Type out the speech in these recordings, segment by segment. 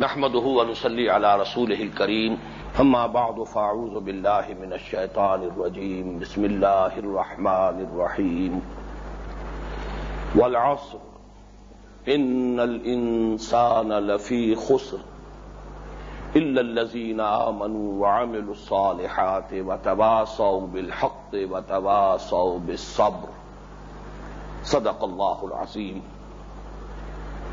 نحمده ونصلي على رسوله الكريم. اما بعد فاعوذ بالله من الشيطان الرجيم. بسم الله الرحمن الرحيم. والعصر. ان الانسان لفي خسر. الا الذين امنوا وعملوا الصالحات وتواصوا بالحق وتواصوا بالصبر. صدق الله العظيم.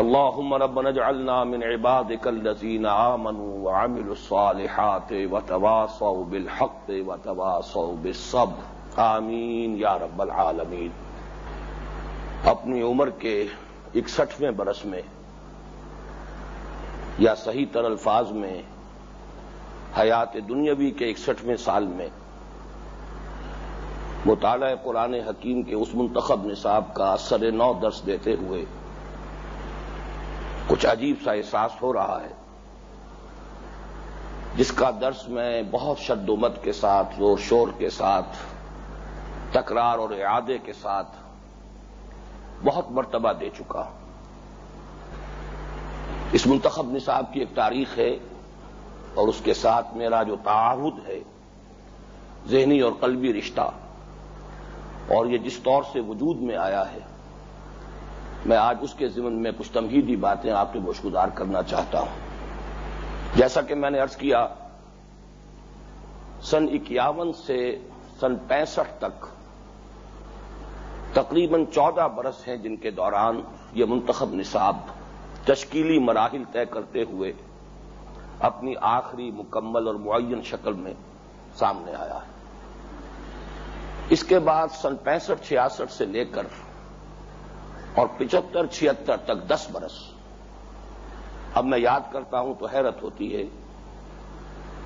اللهم ربنا اجعلنا من عبادك الذين آمنوا وعملوا الصالحات وتواصوا بالحق وتواصوا بالصبر. آمین یا رب العالمین. اپنی عمر کے اکسٹھویں برس میں یا صحیح تر الفاظ میں حیات دنیاوی کے اکسٹھویں سال میں مطالعہ قرآن حکیم کے اس منتخب نصاب کا اثر نو درس دیتے ہوئے کچھ عجیب سا احساس ہو رہا ہے۔ جس کا درس میں بہت شد و مت کے ساتھ، زور شور کے ساتھ، تکرار اور اعادے کے ساتھ بہت مرتبہ دے چکا۔ اس منتخب نصاب کی ایک تاریخ ہے اور اس کے ساتھ میرا جو تعاہد ہے، ذہنی اور قلبی رشتہ، اور یہ جس طور سے وجود میں آیا ہے۔ میں آج اس کے ضمن میں کچھ تمہیدی باتیں آپ کے گوشگزار کرنا چاہتا ہوں۔ جیسا کہ میں نے ارض کیا، سن اکیاون سے سن پینسٹھ تک تقریباً چودہ برس ہیں جن کے دوران یہ منتخب نصاب تشکیلی مراحل طے کرتے ہوئے اپنی آخری مکمل اور معین شکل میں سامنے آیا۔ ہے اس کے بعد سن پینسٹھ، چھیاسٹھ سے لے کر اور پچہتر چھتر تک دس برس۔ اب میں یاد کرتا ہوں تو حیرت ہوتی ہے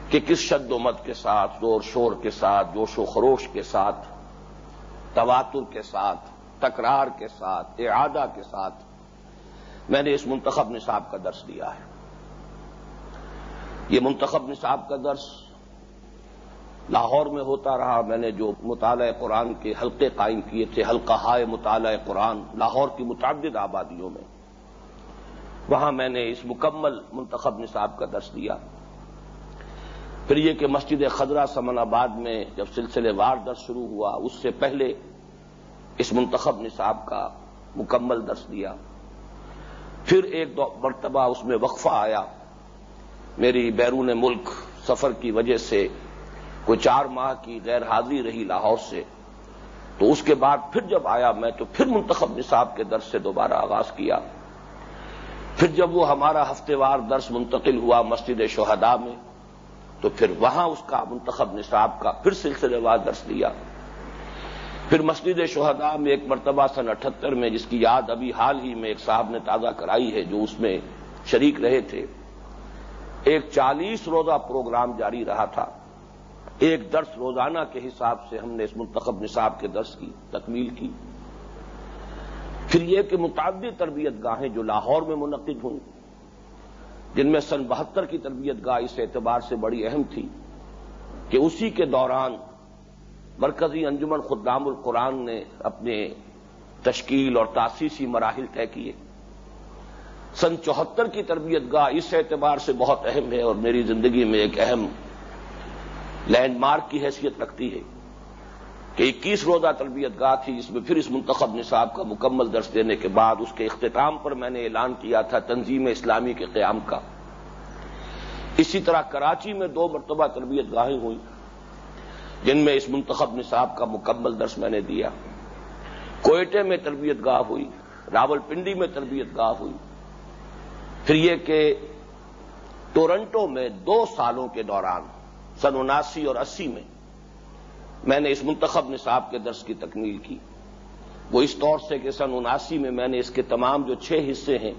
کہ کس شد و مت کے ساتھ، زور شور کے ساتھ، جوش و خروش کے ساتھ، تواتر کے ساتھ، تکرار کے ساتھ، اعادہ کے ساتھ میں نے اس منتخب نصاب کا درس دیا ہے۔ یہ منتخب نصاب کا درس لاہور میں ہوتا رہا، میں نے جو مطالعہ قرآن کے حلقے قائم کیے تھے، حلقہ ہائے مطالعہ قرآن لاہور کی متعدد آبادیوں میں۔ وہاں میں نے اس مکمل منتخب نصاب کا درس دیا پھر یہ کہ مسجد خدرہ سمن آباد میں جب سلسلے وار درس شروع ہوا، اس سے پہلے اس منتخب نصاب کا مکمل درس دیا پھر ایک مرتبہ اس میں وقفہ آیا۔ میری بیرون ملک سفر کی وجہ سے کوئی چار ماہ کی غیر حاضری رہی لاہور سے، تو اس کے بعد پھر جب آیا میں تو پھر منتخب نصاب کے درس سے دوبارہ آغاز کیا۔ پھر جب وہ ہمارا ہفتے وار درس منتقل ہوا مسجد شہداء میں، تو پھر وہاں اس کا منتخب نصاب کا پھر سلسلے وار درس دیا پھر مسجد شہداء میں ایک مرتبہ سن اٹھہتر میں، جس کی یاد ابھی حال ہی میں ایک صاحب نے تازہ کرائی ہے، جو اس میں شریک رہے تھے۔ ایک چالیس روزہ پروگرام جاری رہا تھا۔ ایک درس روزانہ کے حساب سے ہم نے اس منتخب نصاب کے درس کی، تکمیل کی۔ پھر یہ کہ متعدد تربیت گاہیں جو لاہور میں منعقد ہوئی جن میں سن بہتر کی تربیت گاہ اس اعتبار سے بڑی اہم تھی کہ اسی کے دوران مرکزی انجمن خدام القرآن نے اپنے تشکیل اور تاسیسی مراحل طے کیے۔ سن چوہتر کی تربیت گاہ اس اعتبار سے بہت اہم ہے اور میری زندگی میں ایک اہم لینڈ مارک کی حیثیت رکھتی ہے کہ اکیس روزہ تربیت گاہ تھی جس میں پھر اس منتخب نصاب کا مکمل درس دینے کے بعد اس کے اختتام پر میں نے اعلان کیا تھا تنظیم اسلامی کے قیام کا۔ اسی طرح کراچی میں دو مرتبہ تربیت گاہیں ہوئی جن میں اس منتخب نصاب کا مکمل درس میں نے دیا۔ کوئٹے میں تربیت گاہ ہوئی، راول پنڈی میں تربیت گاہ ہوئی۔ پھر یہ کہ ٹورنٹو میں دو سالوں کے دوران سن اناسی اور اسی میں میں نے اس منتخب نصاب کے درس کی تکمیل کی۔ وہ اس طور سے کہ سن اناسی میں میں نے اس کے تمام جو چھ حصے ہیں،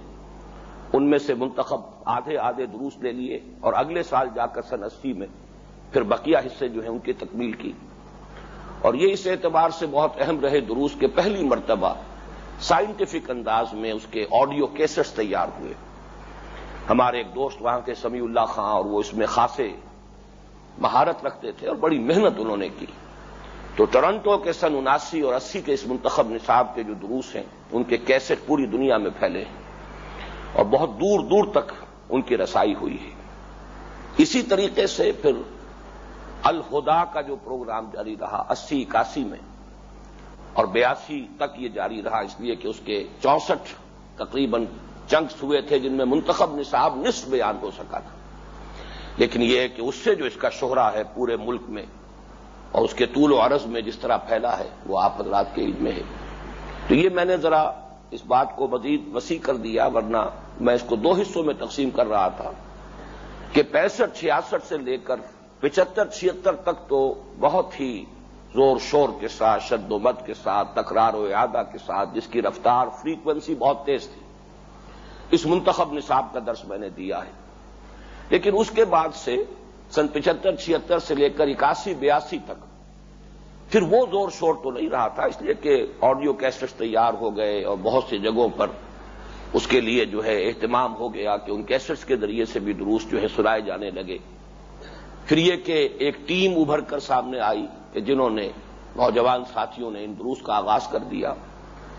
ان میں سے منتخب آدھے آدھے دروس لے لیے اور اگلے سال جا کر سن اسی میں پھر بقیہ حصے جو ہیں ان کی تکمیل کی۔ اور یہ اس اعتبار سے بہت اہم رہے دروس کے پہلی مرتبہ سائنٹیفک انداز میں اس کے آڈیو کیسٹس تیار ہوئے۔ ہمارے ایک دوست وہاں کے سمیع اللہ خان اور وہ اس میں خاصے مہارت رکھتے تھے اور بڑی محنت انہوں نے کی۔ تو ٹورنٹو کے سن اناسی اور اسی کے اس منتخب نصاب کے جو دروس ہیں، ان کے کیسٹ پوری دنیا میں پھیلے ہیں اور بہت دور دور تک ان کی رسائی ہوئی ہے۔ اسی طریقے سے پھر الہدا کا جو پروگرام جاری رہا، اسی اکاسی میں، اور بیاسی تک یہ جاری رہا، اس لیے کہ اس کے چونسٹھ تقریباً چنکس ہوئے تھے جن میں منتخب نصاب نصف بیان ہو سکا تھا۔ لیکن یہ ہے کہ اس سے جو اس کا شہرا ہے پورے ملک میں اور اس کے طول و عرض میں جس طرح پھیلا ہے، وہ آپ حضرات کے علم میں ہے۔ تو یہ میں نے ذرا اس بات کو مزید وسیع کر دیا، ورنہ میں اس کو دو حصوں میں تقسیم کر رہا تھا کہ پینسٹھ، چھیاسٹھ سے لے کر پچہتر چھتر تک تو بہت ہی زور شور کے ساتھ، شد و مت کے ساتھ، تکرار و اعادہ کے ساتھ، جس کی رفتار فریکوینسی بہت تیز تھی۔ اس منتخب نصاب کا درس میں نے دیا ہے۔ لیکن اس کے بعد سے سن پچہتر چھتر سے لے کر اکاسی، بیاسی تک، پھر وہ زور شور تو نہیں رہا تھا، اس لیے کہ آڈیو کیسٹس تیار ہو گئے اور بہت سی جگہوں پر اس کے لیے جو ہے اہتمام ہو گیا کہ ان کیسٹس کے ذریعے سے بھی دروس جو ہے سنائے جانے لگے۔ پھر یہ کہ ایک ٹیم ابھر کر سامنے آئی کہ جنہوں نے نوجوان ساتھیوں نے ان دروس کا آغاز کر دیا۔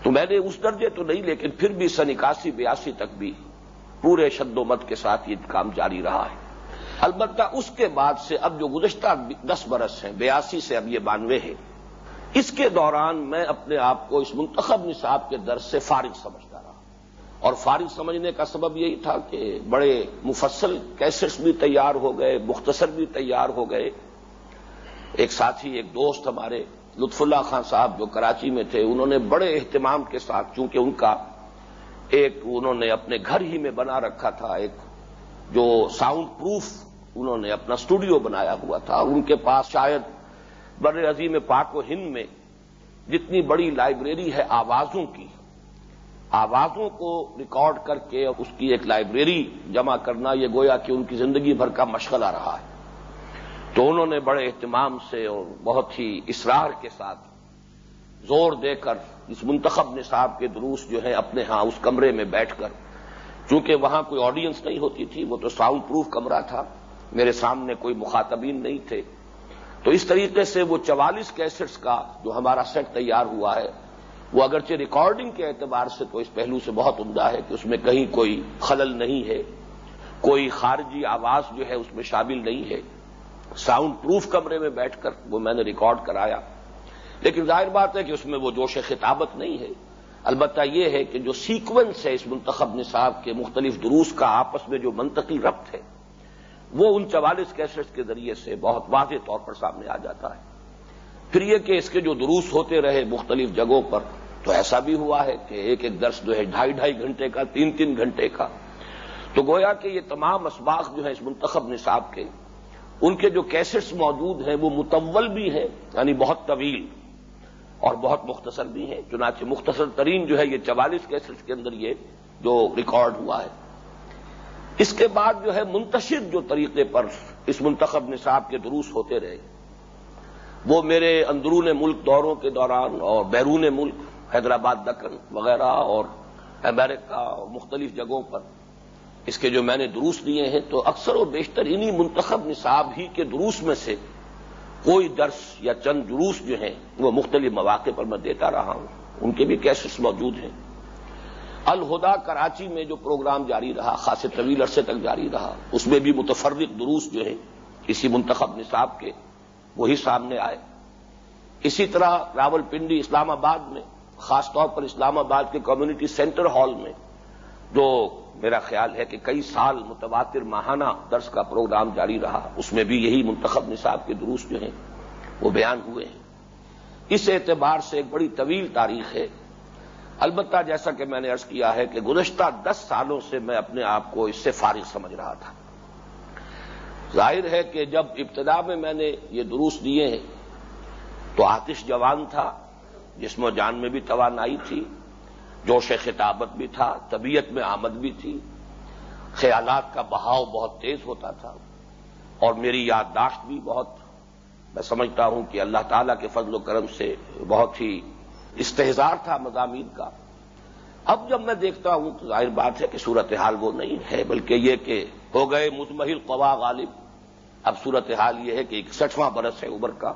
تو میں نے اس درجے تو نہیں، لیکن پھر بھی سن اکاسی، بیاسی تک بھی پورے شد و مت کے ساتھ یہ کام جاری رہا ہے۔ البتہ اس کے بعد سے اب جو گزشتہ دس برس ہیں، بیاسی سے اب یہ بانوے ہے اس کے دوران میں اپنے آپ کو اس منتخب نصاب کے درس سے فارغ سمجھتا رہا۔ اور فارغ سمجھنے کا سبب یہی تھا کہ بڑے مفصل کیسٹس بھی تیار ہو گئے، مختصر بھی تیار ہو گئے۔ ایک ساتھی، ایک دوست ہمارے، لطف اللہ خان صاحب جو کراچی میں تھے، انہوں نے بڑے اہتمام کے ساتھ، چونکہ ان کا ایک انہوں نے اپنے گھر ہی میں بنا رکھا تھا، ایک جو ساؤنڈ پروف انہوں نے اپنا اسٹوڈیو بنایا ہوا تھا۔ ان کے پاس شاید بر عظیم پاک و ہند میں جتنی بڑی لائبریری ہے آوازوں کی، آوازوں کو ریکارڈ کر کے اس کی ایک لائبریری جمع کرنا، یہ گویا کہ ان کی زندگی بھر کا مشغلہ رہا ہے۔ تو انہوں نے بڑے اہتمام سے اور بہت ہی اسرار کے ساتھ زور دے کر اس منتخب نصاب کے دروس جو ہے اپنے ہاں اس کمرے میں بیٹھ کر، چونکہ وہاں کوئی آڈینس نہیں ہوتی تھی، وہ تو ساؤنڈ پروف کمرہ تھا، میرے سامنے کوئی مخاطبین نہیں تھے۔ تو اس طریقے سے وہ چوالیس کیسٹس کا جو ہمارا سیٹ تیار ہوا ہے، وہ اگرچہ ریکارڈنگ کے اعتبار سے تو اس پہلو سے بہت عمدہ ہے کہ اس میں کہیں کوئی خلل نہیں ہے، کوئی خارجی آواز جو ہے اس میں شامل نہیں ہے۔ ساؤنڈ پروف کمرے میں بیٹھ کر وہ میں نے ریکارڈ کرایا۔ لیکن ظاہر بات ہے کہ اس میں وہ جوش خطابت نہیں ہے۔ البتہ یہ ہے کہ جو سیکوینس ہے اس منتخب نصاب کے مختلف دروس کا آپس میں جو منطقی ربط ہے، وہ ان چوالیس کیسٹ کے ذریعے سے بہت واضح طور پر سامنے آ جاتا ہے۔ پھر یہ کہ اس کے جو دروس ہوتے رہے مختلف جگہوں پر، تو ایسا بھی ہوا ہے کہ ایک ایک درس جو ہے ڈھائی ڈھائی گھنٹے کا، تین تین گھنٹے کا۔ تو گویا کہ یہ تمام اسباق جو ہیں اس منتخب نصاب کے، ان کے جو کیسٹس موجود ہیں وہ متول بھی ہیں یعنی بہت طویل۔ اور بہت مختصر بھی ہیں۔ چنانچہ مختصر ترین جو ہے یہ چوالیس کیسٹس کے اندر یہ جو ریکارڈ ہوا ہے۔ اس کے بعد جو ہے منتشر جو طریقے پر اس منتخب نصاب کے دروس ہوتے رہے۔ وہ میرے اندرون ملک دوروں کے دوران اور بیرون ملک حیدرآباد، دکن وغیرہ اور امریکہ اور مختلف جگہوں پر اس کے جو میں نے دروس دیے ہیں تو اکثر و بیشتر انہی منتخب نصاب ہی کے دروس میں سے کوئی درس یا چند دروس جو ہیں، وہ مختلف مواقع پر میں دیتا رہا ہوں۔ ان کے بھی کیسز موجود ہیں۔ الہدا کراچی میں جو پروگرام جاری رہا، خاص طویل عرصے تک جاری رہا، اس میں بھی متفرق دروس جو ہیں اسی منتخب نصاب کے وہی سامنے آئے۔ اسی طرح راول پنڈی اسلام آباد میں، خاص طور پر اسلام آباد کے کمیونٹی سینٹر ہال میں جو میرا خیال ہے کہ کئی سال متواتر ماہانہ درس کا پروگرام جاری رہا، اس میں بھی یہی منتخب نصاب کے دروس جو ہیں، وہ بیان ہوئے ہیں۔ اس اعتبار سے ایک بڑی طویل تاریخ ہے۔ البتہ جیسا کہ میں نے ارض کیا ہے کہ گزشتہ دس سالوں سے میں اپنے آپ کو اس سے فارغ سمجھ رہا تھا۔ ظاہر ہے کہ جب ابتدا میں میں نے یہ دروس دیے ہیں، تو آتش جوان تھا، جسم و جان میں بھی توانائی تھی۔ جوش خطابت بھی تھا، طبیعت میں آمد بھی تھی۔ خیالات کا بہاؤ بہت تیز ہوتا تھا اور میری یادداشت بھی بہت میں سمجھتا ہوں کہ اللہ تعالیٰ کے فضل و کرم سے بہت ہی استحزار تھا مضامین کا۔ اب جب میں دیکھتا ہوں تو ظاہر بات ہے کہ صورتحال وہ نہیں ہے، بلکہ یہ کہ ہو گئے مزمحل قوا غالب۔ اب صورتحال یہ ہے کہ اکسٹھواں برس ہے عمر کا۔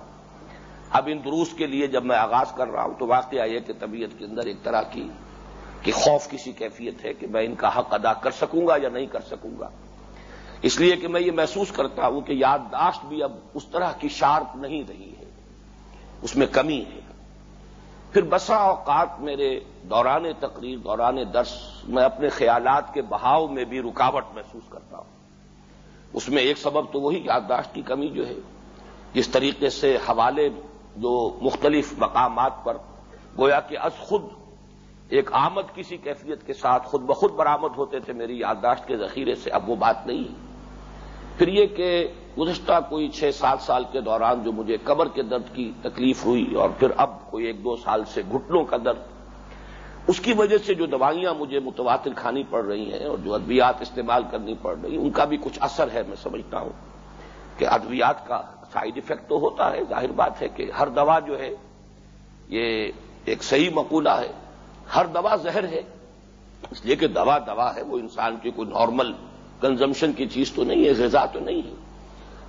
اب ان دروس کے لیے جب میں آغاز کر رہا ہوں تو واقعہ یہ کہ طبیعت کے اندر ایک طرح کی کہ خوف کسی کیفیت ہے کہ میں ان کا حق ادا کر سکوں گا یا نہیں کر سکوں گا۔ اس لیے کہ میں یہ محسوس کرتا ہوں کہ یادداشت بھی اب اس طرح کی شارپ نہیں رہی ہے۔ اس میں کمی ہے۔ پھر بسا اوقات میرے دوران تقریر، دوران درس میں اپنے خیالات کے بہاؤ میں بھی رکاوٹ محسوس کرتا ہوں۔ اس میں ایک سبب تو وہی یادداشت کی کمی جو ہے۔ جس طریقے سے حوالے جو مختلف مقامات پر گویا کہ از خود ایک آمد کسی کیفیت کے ساتھ خود بخود برآمد ہوتے تھے میری یادداشت کے ذخیرے سے، اب وہ بات نہیں۔ پھر یہ کہ گزشتہ کوئی چھ سات سال کے دوران جو مجھے کمر کے درد کی تکلیف ہوئی اور پھر اب کوئی ایک دو سال سے گھٹنوں کا درد، اس کی وجہ سے جو دوائیاں مجھے متواتر کھانی پڑ رہی ہیں اور جو ادویات استعمال کرنی پڑ رہی ہیں، ان کا بھی کچھ اثر ہے، میں سمجھتا ہوں کہ ادویات کا سائڈ افیکٹ تو ہوتا ہے، ظاہر بات ہے کہ ہر دوا جو ہے، یہ ایک صحیح مقولہ ہے۔ ہر دوا زہر ہے۔ اس لیے کہ دوا دوا ہے، وہ انسان کی کوئی نارمل کنزمپشن کی چیز تو نہیں ہے، غذا تو نہیں ہے۔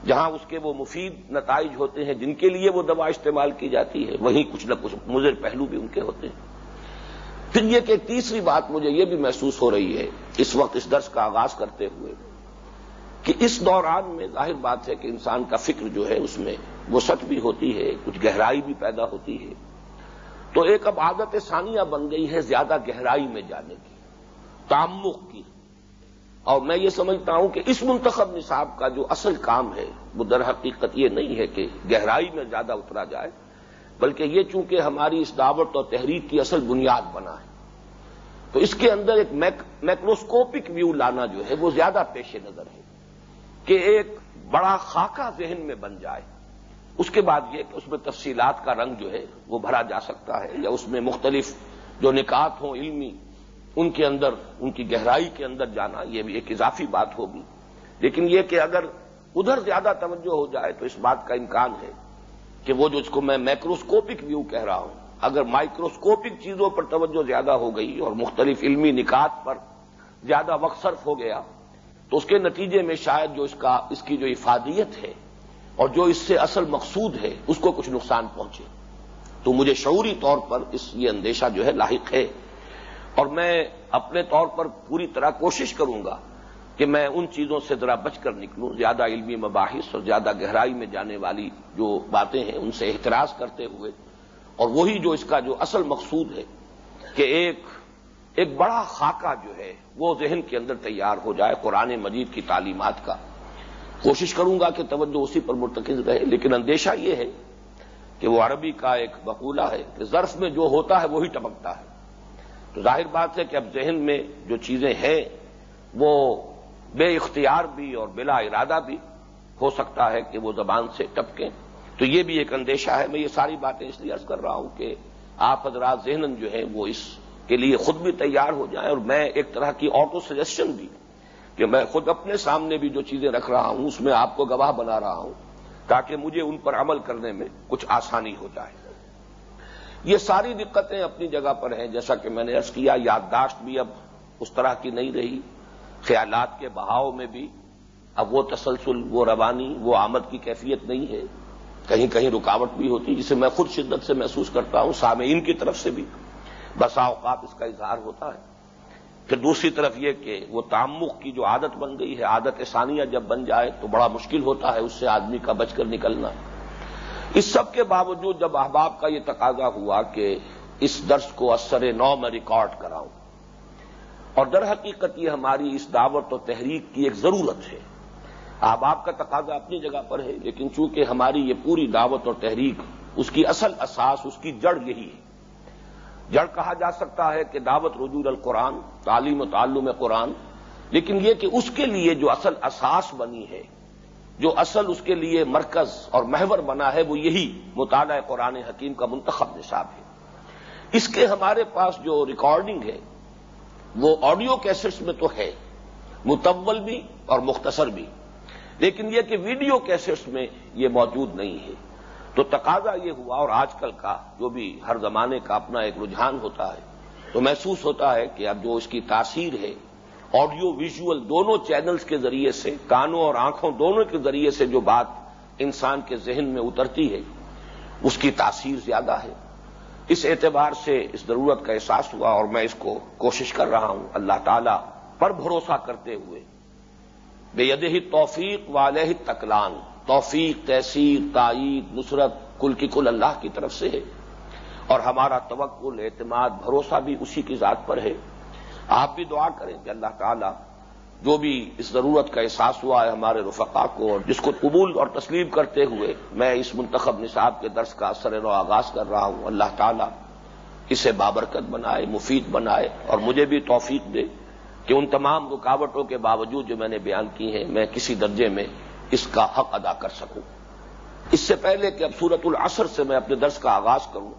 جہاں اس کے وہ مفید نتائج ہوتے ہیں، جن کے لیے وہ دوا استعمال کی جاتی ہے، وہیں کچھ نہ کچھ مضر پہلو بھی ان کے ہوتے ہیں۔ پھر یہ کہ تیسری بات مجھے یہ بھی محسوس ہو رہی ہے، اس وقت اس درس کا آغاز کرتے ہوئے، کہ اس دوران میں ظاہر بات ہے کہ انسان کا فکر جو ہے، اس میں وہ سچ بھی ہوتی ہے، کچھ گہرائی بھی پیدا ہوتی ہے۔ تو ایک اب عادت ثانیہ بن گئی ہے زیادہ گہرائی میں جانے کی، تعمق کی۔ اور میں یہ سمجھتا ہوں کہ اس منتخب نصاب کا جو اصل کام ہے، وہ در حقیقت یہ نہیں ہے کہ گہرائی میں زیادہ اترا جائے، بلکہ یہ چونکہ ہماری اس دعوت اور تحریک کی اصل بنیاد بنا ہے۔ تو اس کے اندر ایک میکروسکوپک ویو لانا جو ہے، وہ زیادہ پیش نظر ہے کہ ایک بڑا خاکہ ذہن میں بن جائے۔ اس کے بعد یہ کہ اس میں تفصیلات کا رنگ جو ہے وہ بھرا جا سکتا ہے، یا اس میں مختلف جو نکات ہوں علمی، ان کے اندر، ان کی گہرائی کے اندر جانا، یہ بھی ایک اضافی بات ہوگی۔ لیکن یہ کہ اگر ادھر زیادہ توجہ ہو جائے تو اس بات کا امکان ہے کہ وہ جو اس کو میں مائکروسکوپک ویو کہہ رہا ہوں، اگر مائکروسکوپک چیزوں پر توجہ زیادہ ہو گئی اور مختلف علمی نکات پر زیادہ وقت صرف ہو گیا، تو اس کے نتیجے میں شاید جو اس کا، اس کی جو افادیت ہے اور جو اس سے اصل مقصود ہے، اس کو کچھ نقصان پہنچے۔ تو مجھے شعوری طور پر اس یہ اندیشہ جو ہے لاحق ہے۔ اور میں اپنے طور پر پوری طرح کوشش کروں گا کہ میں ان چیزوں سے ذرا بچ کر نکلوں، زیادہ علمی مباحث اور زیادہ گہرائی میں جانے والی جو باتیں ہیں، ان سے احتراز کرتے ہوئے۔ اور وہی جو اس کا جو اصل مقصود ہے کہ ایک ایک بڑا خاکہ جو ہے، وہ ذہن کے اندر تیار ہو جائے قرآن مجید کی تعلیمات کا۔ کوشش کروں گا کہ توجہ اسی پر مرتکز رہے، لیکن اندیشہ یہ ہے کہ وہ عربی کا ایک بقولہ ہے کہ ظرف میں جو ہوتا ہے وہی ٹپکتا ہے۔ تو ظاہر بات ہے کہ اب ذہن میں جو چیزیں ہیں، وہ بے اختیار بھی اور بلا ارادہ بھی ہو سکتا ہے کہ وہ زبان سے ٹپکیں۔ تو یہ بھی ایک اندیشہ ہے۔ میں یہ ساری باتیں اس لیے عرض کر رہا ہوں کہ آپ حضرات ذہن جو ہے وہ اس کے لیے خود بھی تیار ہو جائیں اور میں ایک طرح کی آٹو سجیشن بھی کہ میں خود اپنے سامنے بھی جو چیزیں رکھ رہا ہوں، اس میں آپ کو گواہ بنا رہا ہوں، تاکہ مجھے ان پر عمل کرنے میں کچھ آسانی ہو جائے۔ یہ ساری دقتیں اپنی جگہ پر ہیں، جیسا کہ میں نے ارض کیا، یادداشت بھی اب اس طرح کی نہیں رہی، خیالات کے بہاؤ میں بھی۔ اب وہ تسلسل، وہ روانی، وہ آمد کی کیفیت نہیں ہے۔ کہیں کہیں رکاوٹ بھی ہوتی، جسے میں خود شدت سے محسوس کرتا ہوں، سامعین کی طرف سے بھی۔ بسا اوقات اس کا اظہار ہوتا ہے۔ پھر دوسری طرف یہ کہ وہ تعمق کی جو عادت بن گئی ہے، عادت ثانیہ جب بن جائے تو بڑا مشکل ہوتا ہے اس سے آدمی کا بچ کر نکلنا۔ اس سب کے باوجود جب احباب کا یہ تقاضا ہوا کہ اس درس کو اثر نو میں ریکارڈ کراؤں، اور در حقیقت یہ ہماری اس دعوت و تحریک کی ایک ضرورت ہے۔ احباب کا تقاضا اپنی جگہ پر ہے، لیکن چونکہ ہماری یہ پوری دعوت اور تحریک اس کی اصل اساس، اس کی جڑ یہی ہے۔ جڑ کہا جا سکتا ہے کہ دعوت رجور القرآن، تعلیم و تعلم قرآن، لیکن یہ کہ اس کے لیے جو اصل اساس بنی ہے، جو اصل اس کے لیے مرکز اور محور بنا ہے، وہ یہی مطالعہ قرآن حکیم کا منتخب نصاب ہے۔ اس کے ہمارے پاس جو ریکارڈنگ ہے، وہ آڈیو کیسٹس میں تو ہے، متول بھی اور مختصر بھی، لیکن یہ کہ ویڈیو کیسٹس میں یہ موجود نہیں ہے۔ تو تقاضا یہ ہوا اور آج کل کا جو بھی ہر زمانے کا اپنا ایک رجحان ہوتا ہے، تو محسوس ہوتا ہے کہ اب جو اس کی تاثیر ہے آڈیو ویژول دونوں چینلز کے ذریعے سے، کانوں اور آنکھوں دونوں کے ذریعے سے جو بات انسان کے ذہن میں اترتی ہے، اس کی تاثیر زیادہ ہے۔ اس اعتبار سے اس ضرورت کا احساس ہوا اور میں اس کو کوشش کر رہا ہوں اللہ تعالی پر بھروسہ کرتے ہوئے۔ بے ید ہی توفیق والح تکلان توفیق، تحصیل، تائید، نصرت کل کی کل اللہ کی طرف سے ہے۔ اور ہمارا توکل، اعتماد، بھروسہ بھی اسی کی ذات پر ہے۔ آپ بھی دعا کریں کہ اللہ تعالی جو بھی اس ضرورت کا احساس ہوا ہے ہمارے رفقا کو اور جس کو قبول اور تسلیم کرتے ہوئے میں اس منتخب نصاب کے درس کا اثر و آغاز کر رہا ہوں۔ اللہ تعالی اسے بابرکت بنائے، مفید بنائے اور مجھے بھی توفیق دے کہ ان تمام رکاوٹوں کے باوجود جو میں نے بیان کی ہیں، میں کسی درجے میں اس کا حق ادا کر سکوں۔ اس سے پہلے کہ اب سورت العصر سے میں اپنے درس کا آغاز کروں،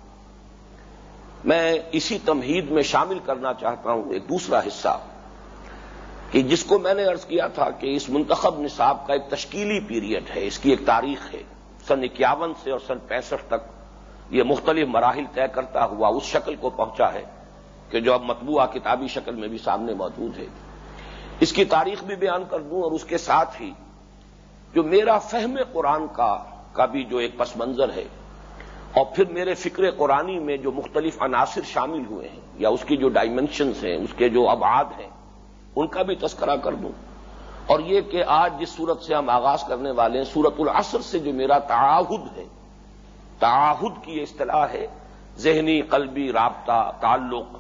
میں اسی تمہید میں شامل کرنا چاہتا ہوں ایک دوسرا حصہ، کہ جس کو میں نے ارض کیا تھا کہ اس منتخب نصاب کا ایک تشکیلی پیریڈ ہے، اس کی ایک تاریخ ہے۔ سن اکیاون سے اور سن پینسٹھ تک یہ مختلف مراحل طے کرتا ہوا اس شکل کو پہنچا ہے کہ جو اب مطبوعہ کتابی شکل میں بھی سامنے موجود ہے۔ اس کی تاریخ بھی بیان کر دوں اور اس کے ساتھ ہی جو میرا فہم قرآن کا کا بھی جو ایک پس منظر ہے، اور پھر میرے فکر قرآنی میں جو مختلف عناصر شامل ہوئے ہیں، یا اس کی جو ڈائمنشنز ہیں، اس کے جو ابعاد ہیں، ان کا بھی تذکرہ کر دوں۔ اور یہ کہ آج جس صورت سے ہم آغاز کرنے والے ہیں سورت العصر سے جو میرا تعاہد ہے، تعاہد کی یہ اصطلاح ہے، ذہنی، قلبی رابطہ، تعلق،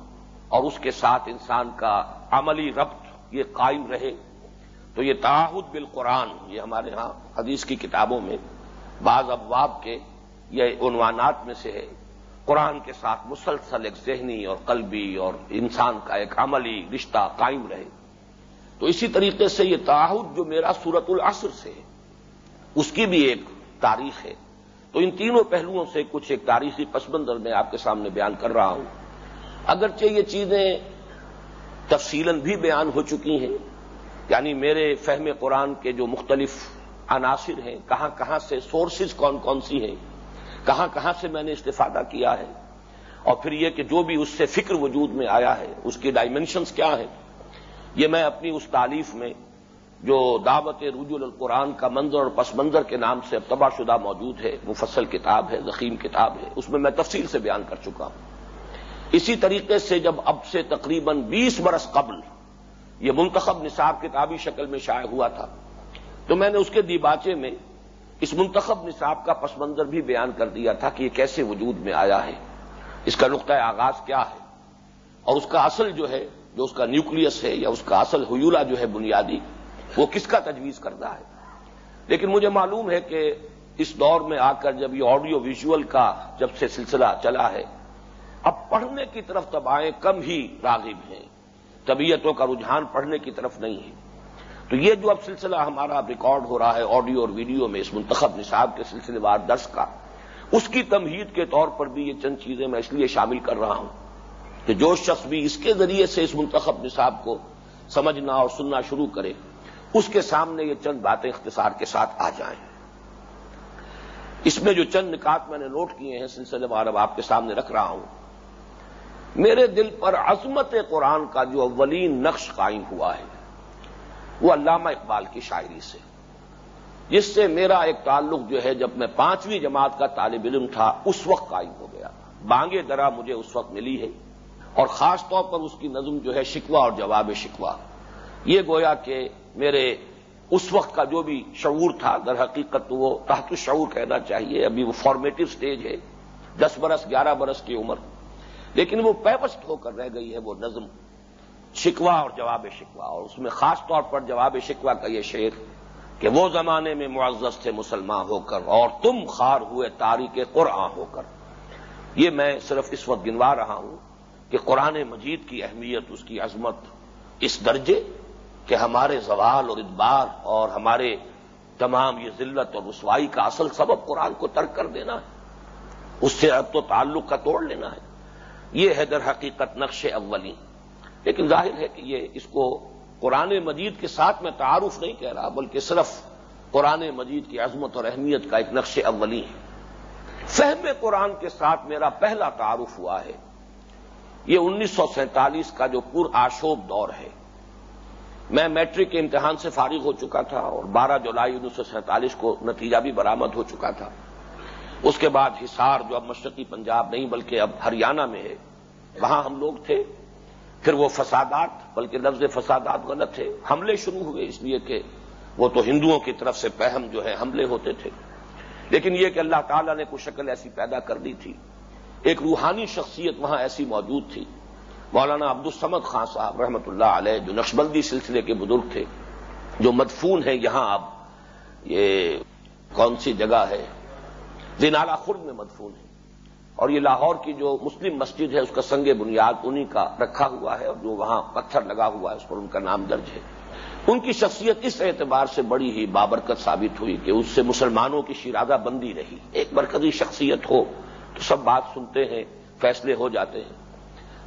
اور اس کے ساتھ انسان کا عملی ربط یہ قائم رہے۔ تو یہ تعاہد بالقرآن، یہ ہمارے ہاں حدیث کی کتابوں میں بعض ابواب کے یہ عنوانات میں سے ہے۔ قرآن کے ساتھ مسلسل ایک ذہنی اور قلبی اور انسان کا ایک عملی رشتہ قائم رہے۔ تو اسی طریقے سے یہ تعاہد جو میرا سورت العصر سے ہے، اس کی بھی ایک تاریخ ہے۔ تو ان تینوں پہلوؤں سے کچھ ایک تاریخی پس منظر میں آپ کے سامنے بیان کر رہا ہوں۔ اگرچہ یہ چیزیں تفصیل بھی بیان ہو چکی ہیں یعنی میرے فہم قرآن کے جو مختلف عناصر ہیں، کہاں کہاں سے سورسز کون کون سی ہیں، کہاں کہاں سے میں نے استفادہ کیا ہے، اور پھر یہ کہ جو بھی اس سے فکر وجود میں آیا ہے، اس کی ڈائمنشنز کیا ہیں، یہ میں اپنی اس تعلیف میں جو دعوت رجول القرآن کا منظر اور پس منظر کے نام سے اب تباہ شدہ موجود ہے، مفصل کتاب ہے زخیم کتاب ہے، اس میں میں تفصیل سے بیان کر چکا ہوں۔ اسی طریقے سے جب اب سے تقریباً بیس برس قبل یہ منتخب نصاب کتابی شکل میں شائع ہوا تھا۔ تو میں نے اس کے دیباچے میں اس منتخب نصاب کا پس منظر بھی بیان کر دیا تھا کہ یہ کیسے وجود میں آیا ہے۔ اس کا نقطۂ آغاز کیا ہے؟ اور اس کا اصل جو ہے، جو اس کا نیوکلس ہے یا اس کا اصل حیولہ جو ہے بنیادی، وہ کس کا تجویز کرتا ہے؟ لیکن مجھے معلوم ہے کہ اس دور میں آ کر جب یہ آڈیو ویژول کا جب سے سلسلہ چلا ہے، اب پڑھنے کی طرف تباہیں کم ہی راغب ہیں۔ طبیعتوں کا رجحان پڑھنے کی طرف نہیں ہے۔ تو یہ جو اب سلسلہ ہمارا ریکارڈ ہو رہا ہے آڈیو اور ویڈیو میں اس منتخب نصاب کے سلسلے وار درس کا، اس کی تمہید کے طور پر بھی یہ چند چیزیں میں اس لیے شامل کر رہا ہوں کہ جو شخص بھی اس کے ذریعے سے اس منتخب نصاب کو سمجھنا اور سننا شروع کرے، اس کے سامنے یہ چند باتیں اختصار کے ساتھ آ جائیں۔ اس میں جو چند نکات میں نے نوٹ کیے ہیں، سلسلے وار اب آپ کے سامنے رکھ رہا ہوں۔ میرے دل پر عظمت قرآن کا جو اولین نقش قائم ہوا ہے، وہ علامہ اقبال کی شاعری سے۔ جس سے میرا ایک تعلق جو ہے، جب میں پانچویں جماعت کا طالب علم تھا، اس وقت قائم ہو گیا۔ بانگے درا مجھے اس وقت ملی ہے۔ اور خاص طور پر اس کی نظم جو ہے شکوا اور جواب شکوا یہ گویا کہ میرے اس وقت کا جو بھی شعور تھا، در حقیقت وہ تحت شعور کہنا چاہیے۔ ابھی وہ فارمیٹو سٹیج ہے۔ دس برس، گیارہ برس کی عمر۔ لیکن وہ پیوست ہو کر رہ گئی ہے وہ نظم شکوا اور جواب شکوا اور اس میں خاص طور پر جواب شکوا کا یہ شعر کہ وہ زمانے میں معزز تھے مسلمان ہو کر اور تم خار ہوئے تاریخ قرآن ہو کر۔ یہ میں صرف اس وقت گنوا رہا ہوں کہ قرآن مجید کی اہمیت، اس کی عظمت اس درجے کہ ہمارے زوال اور ادبار اور ہمارے تمام یہ ذلت اور رسوائی کا اصل سبب قرآن کو ترک کر دینا ہے۔ اس سے اب تو تعلق کا توڑ لینا ہے۔ یہ ہے در حقیقت نقش اولین لیکن ظاہر ہے کہ یہ اس کو قرآن مجید کے ساتھ میں تعارف نہیں کہہ رہا، بلکہ صرف قرآن مجید کی عظمت اور اہمیت کا ایک نقش اولی ہے۔ فہم قرآن کے ساتھ میرا پہلا تعارف ہوا ہے۔ یہ انیس سو سینتالیس کا جو پر آشوب دور ہے۔ میں میٹرک کے امتحان سے فارغ ہو چکا تھا اور بارہ جولائی انیس سو سینتالیس کو نتیجہ بھی برامد ہو چکا تھا۔ اس کے بعد ہسار جو اب مشرقی پنجاب نہیں بلکہ اب ہریانہ میں ہے، وہاں ہم لوگ تھے۔ پھر وہ فسادات، بلکہ لفظ فسادات غلط تھے۔ حملے شروع ہوئے اس لیے کہ وہ تو ہندوؤں کی طرف سے پہم جو ہے، حملے ہوتے تھے۔ لیکن یہ کہ اللہ تعالیٰ نے کچھ شکل ایسی پیدا کر دی تھی۔ ایک روحانی شخصیت وہاں ایسی موجود تھی۔ مولانا عبد السمد خان صاحب رحمۃ اللہ علیہ جو نقشبندی سلسلے کے بزرگ تھے، جو مدفون ہیں، یہاں اب یہ کون سی جگہ ہے؟ دینالا خرد میں مدفون ہے۔ اور یہ لاہور کی جو مسلم مسجد ہے، اس کا سنگ بنیاد انہی کا رکھا ہوا ہے اور جو وہاں پتھر لگا ہوا ہے، اس پر ان کا نام درج ہے۔ ان کی شخصیت اس اعتبار سے بڑی ہی بابرکت ثابت ہوئی کہ اس سے مسلمانوں کی شیرادہ بندی رہی۔ ایک مرکزی شخصیت ہو تو سب بات سنتے ہیں، فیصلے ہو جاتے ہیں۔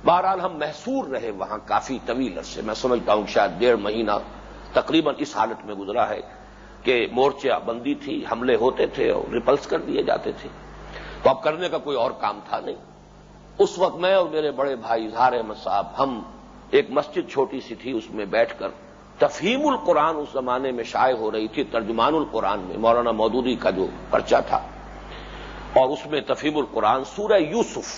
بہرحال ہم محسور رہے وہاں کافی طویل عرصے۔ میں سمجھتا ہوں شاید ڈیڑھ مہینہ تقریباً اس حالت میں گزرا ہے۔ کہ مورچہ بندی تھی، حملے ہوتے تھے اور ریپلس کر دیے جاتے تھے۔ تو اب کرنے کا کوئی اور کام تھا نہیں۔ اس وقت میں اور میرے بڑے بھائی اظہار احمد صاحب، ہم ایک مسجد چھوٹی سی تھی، اس میں بیٹھ کر تفہیم القرآن اس زمانے میں شائع ہو رہی تھی، ترجمان القرآن میں، مولانا مودودی کا جو پرچہ تھا۔ اور اس میں تفہیم القرآن، سورہ یوسف،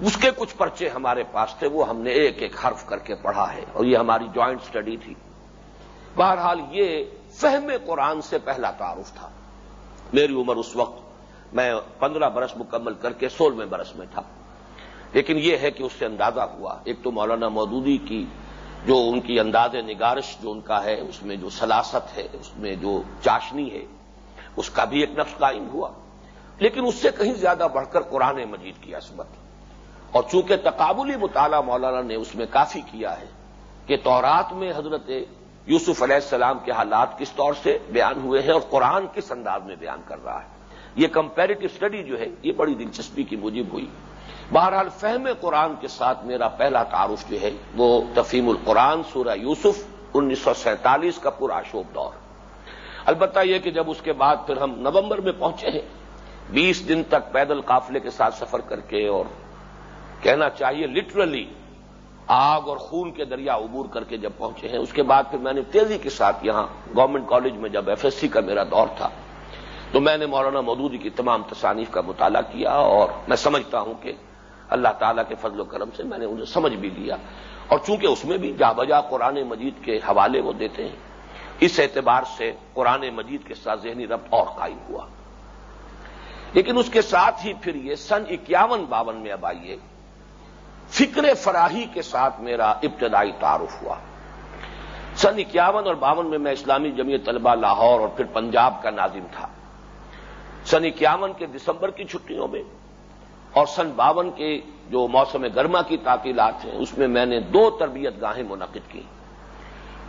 اس کے کچھ پرچے ہمارے پاس تھے، وہ ہم نے ایک ایک حرف کر کے پڑھا ہے۔ اور یہ ہماری جوائنٹ سٹڈی تھی۔ بہرحال یہ فہم قرآن سے پہلا تعارف تھا۔ میری عمر اس وقت میں پندرہ برس مکمل کر کے سولہویں برس میں تھا۔ لیکن یہ ہے کہ اس سے اندازہ ہوا، ایک تو مولانا مودودی کی جو ان کی انداز نگارش جو ان کا ہے، اس میں جو سلاست ہے، اس میں جو چاشنی ہے، اس کا بھی ایک نقش قائم ہوا۔ لیکن اس سے کہیں زیادہ بڑھ کر قرآن مجید کی عصمت۔ اور چونکہ تقابلی مطالعہ مولانا نے اس میں کافی کیا ہے کہ تورات میں حضرت یوسف علیہ السلام کے حالات کس طور سے بیان ہوئے ہیں اور قرآن کس انداز میں بیان کر رہا ہے۔ یہ کمپیریٹو اسٹڈی جو ہے، یہ بڑی دلچسپی کی موجب ہوئی۔ بہرحال فہم قرآن کے ساتھ میرا پہلا تعارف جو ہے، وہ تفہیم القرآن سورہ یوسف انیس سو سینتالیس کا پورا شوب دور۔ البتہ یہ کہ جب اس کے بعد پھر ہم نومبر میں پہنچے ہیں، بیس دن تک پیدل قافلے کے ساتھ سفر کر کے اور کہنا چاہیے لٹرلی آگ اور خون کے دریا عبور کر کے جب پہنچے ہیں، اس کے بعد پھر میں نے تیزی کے ساتھ یہاں گورنمنٹ کالج میں جب ایف ایس سی کا میرا دور تھا، تو میں نے مولانا مودودی کی تمام تصانیف کا مطالعہ کیا اور میں سمجھتا ہوں کہ اللہ تعالیٰ کے فضل و کرم سے میں نے انہیں سمجھ بھی لیا۔ اور چونکہ اس میں بھی جا بجا قرآن مجید کے حوالے وہ دیتے ہیں، اس اعتبار سے قرآن مجید کے ساتھ ذہنی ربط اور قائم ہوا۔ لیکن اس کے ساتھ ہی پھر یہ سن اکیاون باون میں اب آئیے۔ فکر فراہی کے ساتھ میرا ابتدائی تعارف ہوا۔ سن اکیاون اور باون میں میں اسلامی جمعیت طلبہ لاہور اور پھر پنجاب کا ناظم تھا۔ سن اکیاون کے دسمبر کی چھٹیوں میں اور سن باون کے جو موسم گرما کی تعطیلات ہیں، اس میں میں نے دو تربیت گاہیں منعقد کی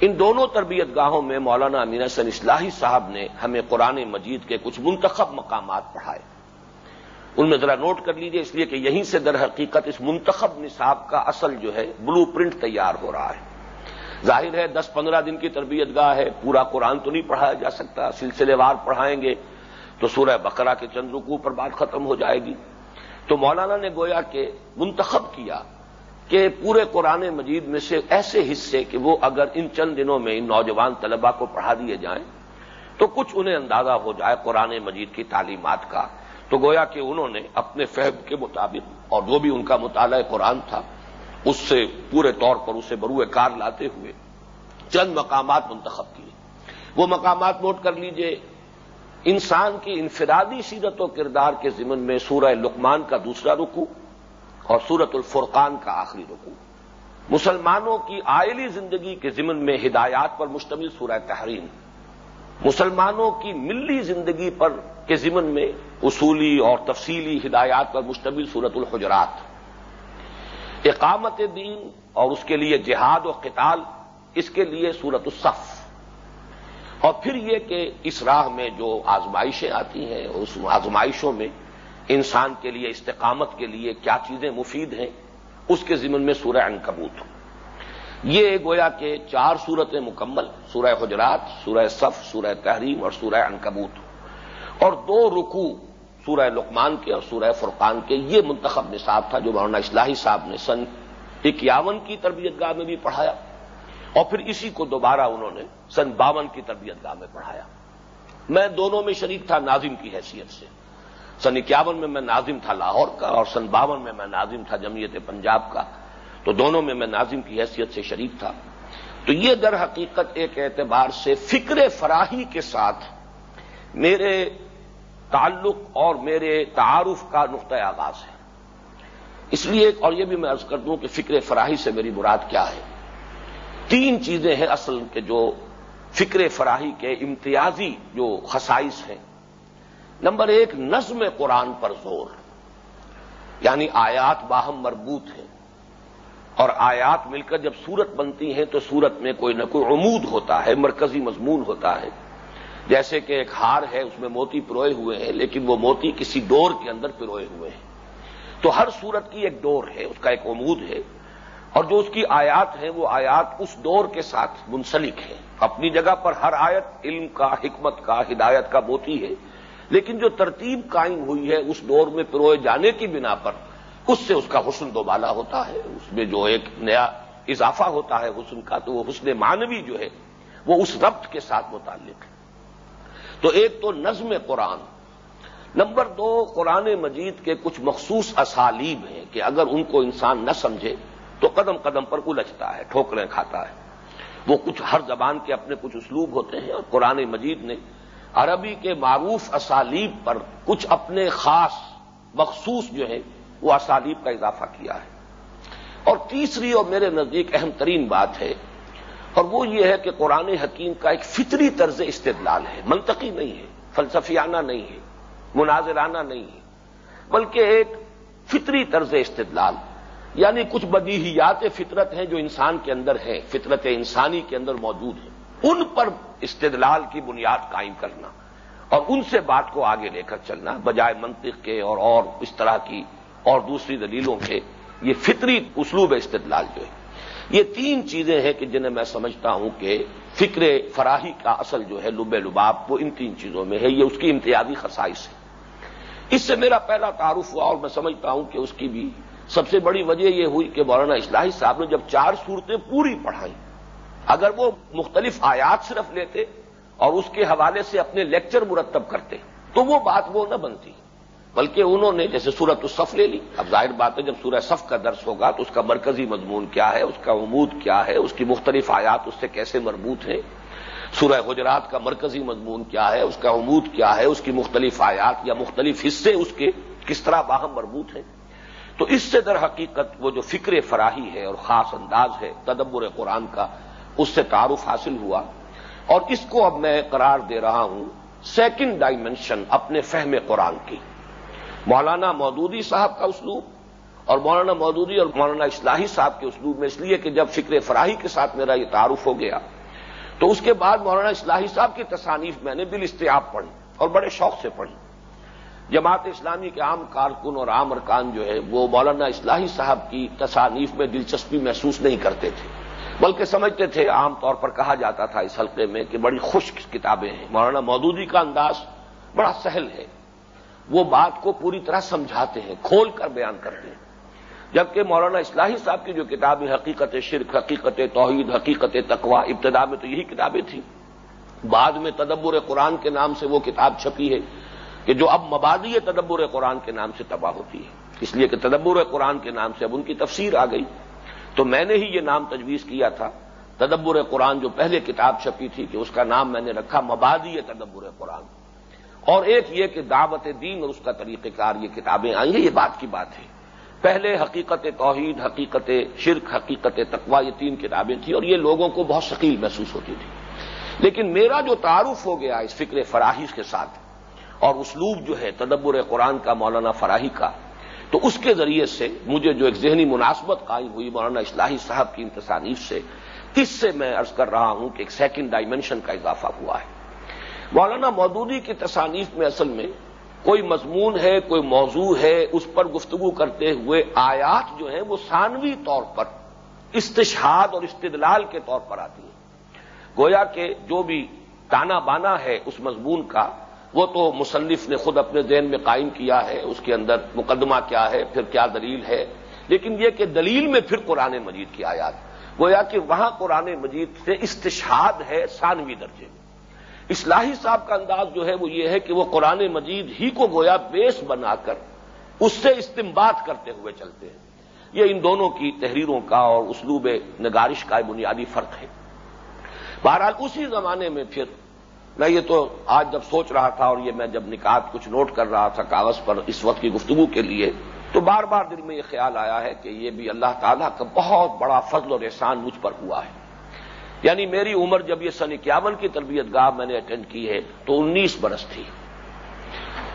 ان دونوں تربیت گاہوں میں مولانا امین حسن اصلاحی صاحب نے ہمیں قرآن مجید کے کچھ منتخب مقامات پڑھائے۔ ان میں ذرا نوٹ کر لیجیے اس لیے کہ یہیں سے در حقیقت اس منتخب نصاب کا اصل جو ہے بلو پرنٹ تیار ہو رہا ہے۔ ظاہر ہے دس پندرہ دن کی تربیت گاہ ہے، پورا قرآن تو نہیں پڑھایا جا سکتا، سلسلے وار پڑھائیں گے تو سورہ بقرہ کے چند رکوع پر بات ختم ہو جائے گی۔ تو مولانا نے گویا کہ منتخب کیا کہ پورے قرآن مجید میں سے ایسے حصے کہ وہ اگر ان چند دنوں میں ان نوجوان طلبا کو پڑھا دیے جائیں تو کچھ انہیں اندازہ ہو جائے قرآن مجید کی تعلیمات کا۔ تو گویا کہ انہوں نے اپنے فہم کے مطابق، اور جو بھی ان کا مطالعہ قرآن تھا، اس سے پورے طور پر اسے بروئے کار لاتے ہوئے چند مقامات منتخب کیے۔ وہ مقامات نوٹ کر لیجیے، انسان کی انفرادی سیرت و کردار کے ضمن میں سورہ لقمان کا دوسرا رکو اور سورت الفرقان کا آخری رکو مسلمانوں کی آئلی زندگی کے ضمن میں ہدایات پر مشتمل سورہ تحریم۔ مسلمانوں کی ملی زندگی پر کے ضمن میں اصولی اور تفصیلی ہدایات پر مشتمل صورت الحجرات۔ اقامت دین اور اس کے لیے جہاد و قتال، اس کے لیے صورت الصف۔ اور پھر یہ کہ اس راہ میں جو آزمائشیں آتی ہیں، اس آزمائشوں میں انسان کے لیے، استقامت کے لیے کیا چیزیں مفید ہیں، اس کے ضمن میں سورہ انکبوت یہ گویا کہ چار صورتیں مکمل سورہ حجرات سورہ صف سورہ تحریم اور سورہ انکبوت اور دو رکو سورہ لقمان کے اور سورہ فرقان کے، یہ منتخب نصاب تھا جو مولانا اصلاحی صاحب نے سن اکیاون کی تربیت گاہ میں بھی پڑھایا اور پھر اسی کو دوبارہ انہوں نے سن باون کی تربیت گاہ میں پڑھایا۔ میں دونوں میں شریک تھا ناظم کی حیثیت سے۔ سن اکیاون میں میں ناظم تھا لاہور کا اور سن باون میں میں ناظم تھا جمعیت پنجاب کا۔ تو دونوں میں میں ناظم کی حیثیت سے شریک تھا۔ تو یہ در حقیقت ایک اعتبار سے فکر فراہی کے ساتھ میرے تعلق اور میرے تعارف کا نقطۂ آغاز ہے۔ اس لیے اور یہ بھی میں ارض کر دوں کہ فکر فراہی سے میری مراد کیا ہے؟ تین چیزیں ہیں اصل کے جو فکر فراہی کے امتیازی جو خسائش ہیں۔ نمبر ایک، نظم قرآن پر زور۔ یعنی آیات باہم مربوط ہیں۔ اور آیات مل کر جب صورت بنتی ہیں تو صورت میں کوئی نہ کوئی عمود ہوتا ہے، مرکزی مضمون ہوتا ہے۔ جیسے کہ ایک ہار ہے، اس میں موتی پروئے ہوئے ہیں، لیکن وہ موتی کسی ڈور کے اندر پروئے ہوئے ہیں۔ تو ہر صورت کی ایک ڈور ہے، اس کا ایک عمود ہے۔ اور جو اس کی آیات ہیں، وہ آیات اس دور کے ساتھ منسلک ہیں۔ اپنی جگہ پر ہر آیت علم کا، حکمت کا، ہدایت کا موتی ہے۔ لیکن جو ترتیب قائم ہوئی ہے اس دور میں پروئے جانے کی بنا پر، اس سے اس کا حسن دوبالا ہوتا ہے۔ اس میں جو ایک نیا اضافہ ہوتا ہے حسن کا، تو وہ حسن مانوی جو ہے، وہ اس ربط کے ساتھ متعلق ہے۔ تو ایک تو نظم قرآن۔ نمبر دو، قرآن مجید کے کچھ مخصوص اسالیب ہیں کہ اگر ان کو انسان نہ سمجھے تو قدم قدم پر الجھتا ہے، ٹھوکریں کھاتا ہے۔ وہ کچھ ہر زبان کے اپنے کچھ اسلوب ہوتے ہیں اور قرآن مجید نے عربی کے معروف اسالیب پر کچھ اپنے خاص مخصوص جو ہے وہ اسالیب کا اضافہ کیا ہے۔ اور تیسری اور میرے نزدیک اہم ترین بات ہے اور وہ یہ ہے کہ قرآن حکیم کا ایک فطری طرز استدلال ہے، منطقی نہیں ہے، فلسفیانہ نہیں ہے، مناظرانہ نہیں ہے، بلکہ ایک فطری طرز استدلال یعنی کچھ بدیہیات فطرت ہیں جو انسان کے اندر ہے فطرت انسانی کے اندر موجود ہیں۔ ان پر استدلال کی بنیاد قائم کرنا اور ان سے بات کو آگے لے کر چلنا، بجائے منطق کے اور اور اس طرح کی اور دوسری دلیلوں کے، یہ فطری اسلوب استدلال جو ہے۔ یہ تین چیزیں ہیں کہ جنہیں میں سمجھتا ہوں کہ فکر فراہی کا اصل جو ہے لب لباب وہ ان تین چیزوں میں ہے، یہ اس کی امتیازی خسائش ہے اس سے میرا پہلا تعارف ہوا اور میں سمجھتا ہوں کہ اس کی بھی سب سے بڑی وجہ یہ ہوئی کہ مولانا اصلاحی صاحب نے جب چار صورتیں پوری پڑھائی اگر وہ مختلف آیات صرف لیتے اور اس کے حوالے سے اپنے لیکچر مرتب کرتے، تو وہ بات وہ نہ بنتی۔ بلکہ انہوں نے جیسے سورت الصف لے لی۔ اب ظاہر بات ہے، جب سورہ صف کا درس ہوگا تو اس کا مرکزی مضمون کیا ہے، اس کا عمود کیا ہے، اس کی مختلف آیات اس سے کیسے مربوط ہیں؟ سورہ حجرات کا مرکزی مضمون کیا ہے، اس کا عمود کیا ہے، اس کی مختلف آیات یا مختلف حصے اس کے کس طرح باہم مربوط ہیں؟ تو اس سے در حقیقت وہ جو فکر فراہی ہے اور خاص انداز ہے تدبر قرآن کا، اس سے تعارف حاصل ہوا۔ اور اس کو اب میں قرار دے رہا ہوں سیکنڈ ڈائمنشن اپنے فہم قرآن کی۔ مولانا مودودی صاحب کا اسلوب اور مولانا مودودی اور مولانا اصلاحی صاحب کے اسلوب میں اس لیے کہ جب فکر فراہی کے ساتھ میرا یہ تعارف ہو گیا تو اس کے بعد مولانا اصلاحی صاحب کی تصانیف میں نے بل استیاب پڑھی اور بڑے شوق سے پڑھی۔ جماعت اسلامی کے عام کارکن اور عام ارکان جو ہے وہ مولانا اصلاحی صاحب کی تصانیف میں دلچسپی محسوس نہیں کرتے تھے، بلکہ سمجھتے تھے، عام طور پر کہا جاتا تھا اس حلقے میں کہ بڑی خشک کتابیں ہیں۔ مولانا مودودی کا انداز بڑا سہل ہے۔ وہ بات کو پوری طرح سمجھاتے ہیں، کھول کر بیان کرتے ہیں۔ جبکہ مولانا اصلاحی صاحب کی جو کتابیں حقیقت شرک، حقیقت توحید، حقیقت تقوا ابتدا میں تو یہی کتابیں تھیں۔ بعد میں تدبر قرآن کے نام سے وہ کتاب چھپی ہے کہ جو اب مبادی تدبر قرآن کے نام سے تباہ ہوتی ہے۔ اس لیے کہ تدبر قرآن کے نام سے اب ان کی تفسیر آ گئی۔ تو میں نے ہی یہ نام تجویز کیا تھا۔ تدبر قرآن جو پہلے کتاب چھپی تھی کہ اس کا نام میں نے رکھا مبادی تدبر قرآن۔ اور ایک یہ کہ دعوت دین اور اس کا طریقہ کار، یہ کتابیں آئی ہیں یہ بات کی بات ہے۔ پہلے حقیقت توحید، حقیقت شرک، حقیقت تقوا یہ تین کتابیں تھیں اور یہ لوگوں کو بہت شکیل محسوس ہوتی تھی۔ لیکن میرا جو تعارف ہو گیا اس فکر فراہیش کے ساتھ اور اسلوب جو ہے تدبر قرآن کا، مولانا فراہی کا، تو اس کے ذریعے سے مجھے جو ایک ذہنی مناسبت قائم ہوئی مولانا اصلاحی صاحب کی انتصانیف سے اس سے میں ارض کر رہا ہوں کہ ایک سیکنڈ ڈائمنشن کا اضافہ ہوا ہے۔ مولانا مودودی کی تصانیف میں اصل میں کوئی مضمون ہے، کوئی موضوع ہے، اس پر گفتگو کرتے ہوئے آیات جو ہیں وہ ثانوی طور پر استشہاد اور استدلال کے طور پر آتی ہیں۔ گویا کہ جو بھی تانا بانا ہے اس مضمون کا، وہ تو مصنف نے خود اپنے ذہن میں قائم کیا ہے، اس کے اندر مقدمہ کیا ہے، پھر کیا دلیل ہے۔ لیکن یہ کہ دلیل میں پھر قرآن مجید کی آیات۔ گویا کہ وہاں قرآن مجید سے استشہاد ہے ثانوی درجے میں۔ اصلاحی صاحب کا انداز جو ہے وہ یہ ہے کہ وہ قرآن مجید ہی کو گویا بیس بنا کر اس سے استمباد کرتے ہوئے چلتے ہیں۔ یہ ان دونوں کی تحریروں کا اور اسلوب نگارش کا بنیادی فرق ہے۔ بہرحال اسی زمانے میں پھر میں یہ تو آج جب سوچ رہا تھا اور یہ میں جب نکات کچھ نوٹ کر رہا تھا کاغذ پر اس وقت کی گفتگو کے لیے، تو بار بار دل میں یہ خیال آیا ہے کہ یہ بھی اللہ تعالیٰ کا بہت بڑا فضل اور احسان مجھ پر ہوا ہے۔ یعنی میری عمر جب یہ سن اکیاون کی تربیت گاہ میں نے اٹینڈ کی ہے تو انیس برس تھی۔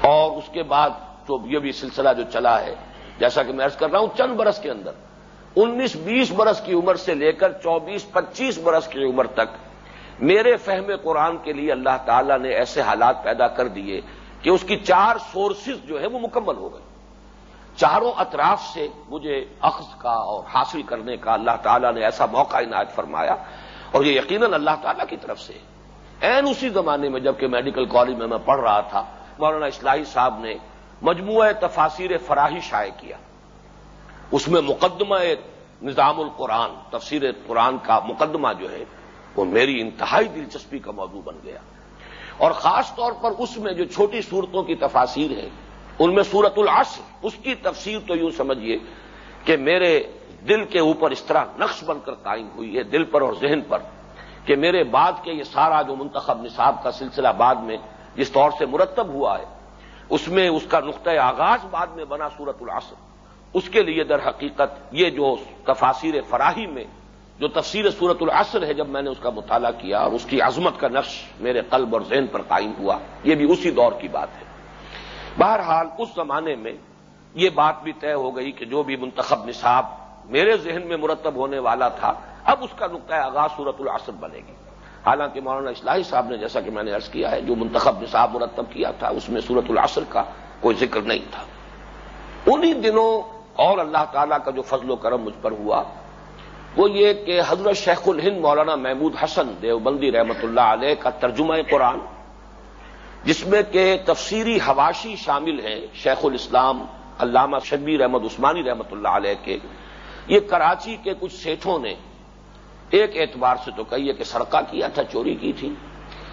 اور اس کے بعد جو یہ بھی سلسلہ جو چلا ہے، جیسا کہ میں ارض کر رہا ہوں، چند برس کے اندر۔ انیس بیس برس کی عمر سے لے کر چوبیس پچیس برس کی عمر تک میرے فہم قرآن کے لیے اللہ تعالی نے ایسے حالات پیدا کر دیے کہ اس کی چار سورسز جو ہے وہ مکمل ہو گئے۔ چاروں اطراف سے مجھے اخذ کا اور حاصل کرنے کا اللہ تعالیٰ نے ایسا موقع عنایت فرمایا اور یہ یقیناً اللہ تعالیٰ کی طرف سے این اسی زمانے میں جبکہ میڈیکل کالج میں میں پڑھ رہا تھا، مولانا اسلاحی صاحب نے مجموعہ تفاصیر فراہی شائع کیا۔ اس میں مقدمہ نظام القرآن، تفسیر قرآن کا مقدمہ جو ہے، وہ میری انتہائی دلچسپی کا موضوع بن گیا۔ اور خاص طور پر اس میں جو چھوٹی صورتوں کی تفاصیر ہے ان میں سورت العصر، اس کی تفسیر تو یوں سمجھیے کہ میرے دل کے اوپر اس طرح نقش بن کر قائم ہوئی ہے، دل پر اور ذہن پر، کہ میرے بعد کے یہ سارا جو منتخب نصاب کا سلسلہ بعد میں جس طور سے مرتب ہوا ہے، اس میں اس کا نقطۂ آغاز بعد میں بنا سورت العصر۔ اس کے لیے در حقیقت یہ جو تفاصیر فراہی میں، جو تفسیر صورت العصر ہے، جب میں نے اس کا مطالعہ کیا اور اس کی عظمت کا نقش میرے قلب اور ذہن پر قائم ہوا، یہ بھی اسی دور کی بات ہے۔ بہرحال، اس زمانے میں یہ بات بھی طے ہو گئی کہ جو بھی منتخب نصاب میرے ذہن میں مرتب ہونے والا تھا، اب اس کا نقطۂ آغاز صورت العصر بنے گی۔ حالانکہ مولانا اصلاحی صاحب نے جیسا کہ میں نے عرض کیا ہے، جو منتخب نصاب مرتب کیا تھا، اس میں صورت العصر کا کوئی ذکر نہیں تھا۔ انہی دنوں اور اللہ تعالیٰ کا جو فضل و کرم مجھ پر ہوا، وہ یہ کہ حضرت شیخ الہند مولانا محمود حسن دیوبندی رحمت اللہ علیہ کا ترجمہ قرآن، جس میں کہ تفسیری حواشی شامل ہیں شیخ الاسلام علامہ شبیر احمد عثمانی رحمت اللہ علیہ کے، یہ کراچی کے کچھ سیٹھوں نے ایک اعتبار سے تو کہیے کہ سرقہ کیا تھا، چوری کی تھی۔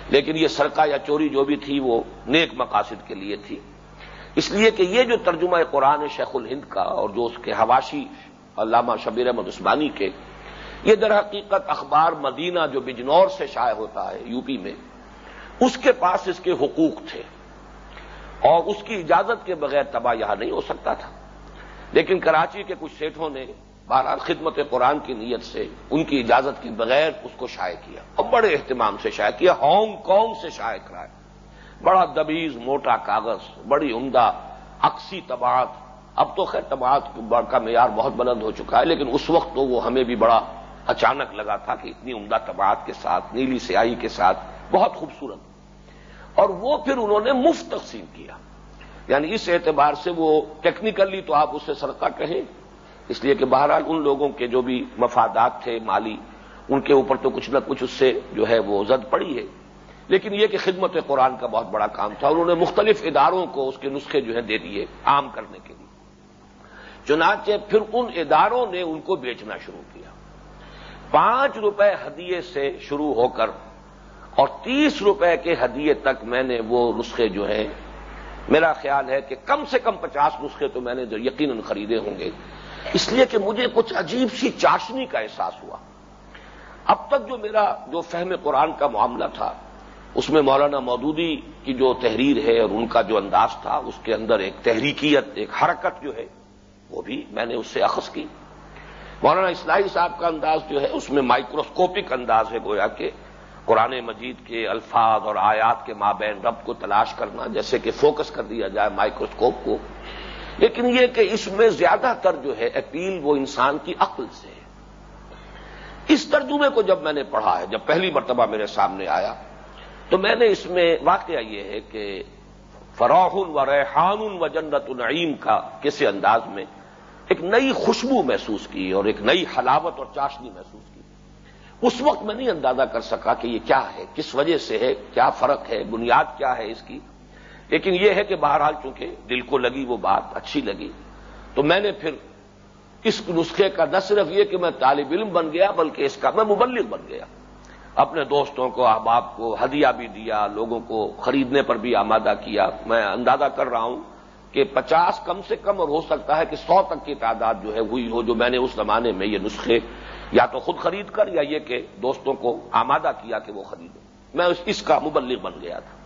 لیکن یہ سرقہ یا چوری جو بھی تھی، وہ نیک مقاصد کے لیے تھی۔ اس لیے کہ یہ جو ترجمہ قرآن شیخ الہند کا اور جو اس کے حواشی علامہ شبیر احمد عثمانی کے، یہ در حقیقت اخبار مدینہ جو بجنور سے شائع ہوتا ہے یو پی میں، اس کے پاس اس کے حقوق تھے۔ اور اس کی اجازت کے بغیر تباہ یہاں نہیں ہو سکتا تھا۔ لیکن کراچی کے کچھ سیٹوں نے بہرحال خدمت قرآن کی نیت سے ان کی اجازت کے بغیر اس کو شائع کیا۔ اور بڑے اہتمام سے شائع کیا، ہانگ کانگ سے شائع کرائے بڑا دبیز، موٹا کاغذ، بڑی عمدہ اکسی تباعت اب تو خیر تباعت کا معیار بہت بلند ہو چکا ہے، لیکن اس وقت تو وہ ہمیں بھی بڑا اچانک لگا تھا کہ اتنی عمدہ طبعات کے ساتھ، نیلی سیاہی کے ساتھ بہت خوبصورت۔ اور وہ پھر انہوں نے مفت تقسیم کیا۔ یعنی اس اعتبار سے وہ ٹیکنیکلی تو آپ اسے سرکہ کہیں، اس لیے کہ بہرحال ان لوگوں کے جو بھی مفادات تھے مالی، ان کے اوپر تو کچھ نہ کچھ اس سے جو ہے وہ زد پڑی ہے۔ لیکن یہ کہ خدمت قرآن کا بہت بڑا کام تھا، انہوں نے مختلف اداروں کو اس کے نسخے جو ہے دے دیے عام کرنے کے لیے۔ چنانچہ پھر ان اداروں نے ان کو بیچنا شروع کیا۔ پانچ روپے ہدیے سے شروع ہو کر اور تیس روپے کے ہدیے تک میں نے وہ نسخے جو ہیں، میرا خیال ہے کہ کم سے کم پچاس نسخے تو میں نے جو یقیناً خریدے ہوں گے۔ اس لیے کہ مجھے کچھ عجیب سی چاشنی کا احساس ہوا۔ اب تک جو میرا جو فہم قرآن کا معاملہ تھا، اس میں مولانا مودودی کی جو تحریر ہے اور ان کا جو انداز تھا، اس کے اندر ایک تحریکیت، ایک حرکت جو ہے، وہ بھی میں نے اس سے اخذ کی۔ مولانا اسلائی صاحب کا انداز جو ہے، اس میں مائکروسکوپک انداز ہے گویا کہ قرآن مجید کے الفاظ اور آیات کے مابین رب کو تلاش کرنا، جیسے کہ فوکس کر دیا جائے مائکروسکوپ کو۔ لیکن یہ کہ اس میں زیادہ تر جو ہے اپیل وہ انسان کی عقل سے ہے۔ اس ترجمے کو جب میں نے پڑھا ہے، جب پہلی مرتبہ میرے سامنے آیا، تو میں نے اس میں واقعہ یہ ہے کہ فروح و ریحان و جنت العیم کا کسی انداز میں ایک نئی خوشبو محسوس کی اور ایک نئی حلاوت اور چاشنی محسوس کی اس وقت میں نہیں اندازہ کر سکا کہ یہ کیا ہے، کس وجہ سے ہے، کیا فرق ہے، بنیاد کیا ہے اس کی۔ لیکن یہ ہے کہ بہرحال چونکہ دل کو لگی وہ بات، اچھی لگی، تو میں نے پھر اس نسخے کا نہ صرف یہ کہ میں طالب علم بن گیا، بلکہ اس کا میں مبلغ بن گیا۔ اپنے دوستوں کو، احباب کو ہدیہ بھی دیا، لوگوں کو خریدنے پر بھی آمادہ کیا۔ میں اندازہ کر رہا ہوں کہ پچاس کم سے کم اور ہو سکتا ہے کہ سو تک کی تعداد جو ہے ہوئی ہو، جو میں نے اس زمانے میں یہ نسخے یا تو خود خرید کر یا یہ کہ دوستوں کو آمادہ کیا کہ وہ خریدیں میں اس کا مبلغ بن گیا تھا۔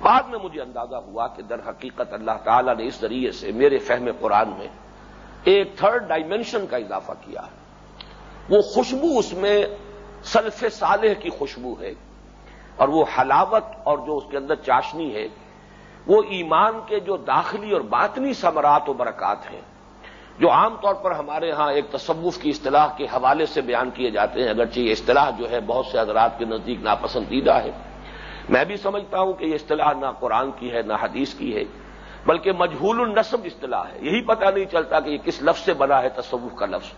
بعد میں مجھے اندازہ ہوا کہ در حقیقت اللہ تعالی نے اس ذریعے سے میرے فہم قرآن میں ایک تھرڈ ڈائمینشن کا اضافہ کیا۔ ہے وہ خوشبو اس میں سلف صالح کی خوشبو ہے۔ اور وہ حلاوت اور جو اس کے اندر چاشنی ہے، وہ ایمان کے جو داخلی اور باطنی ثمرات و برکات ہیں۔ جو عام طور پر ہمارے ہاں ایک تصوف کی اصطلاح کے حوالے سے بیان کیے جاتے ہیں، اگرچہ یہ اصطلاح جو ہے بہت سے حضرات کے نزدیک ناپسندیدہ ہے۔ میں بھی سمجھتا ہوں کہ یہ اصطلاح نہ قرآن کی ہے، نہ حدیث کی ہے، بلکہ مجہول النصب اصطلاح ہے۔ یہی پتہ نہیں چلتا کہ یہ کس لفظ سے بنا ہے تصوف کا لفظ۔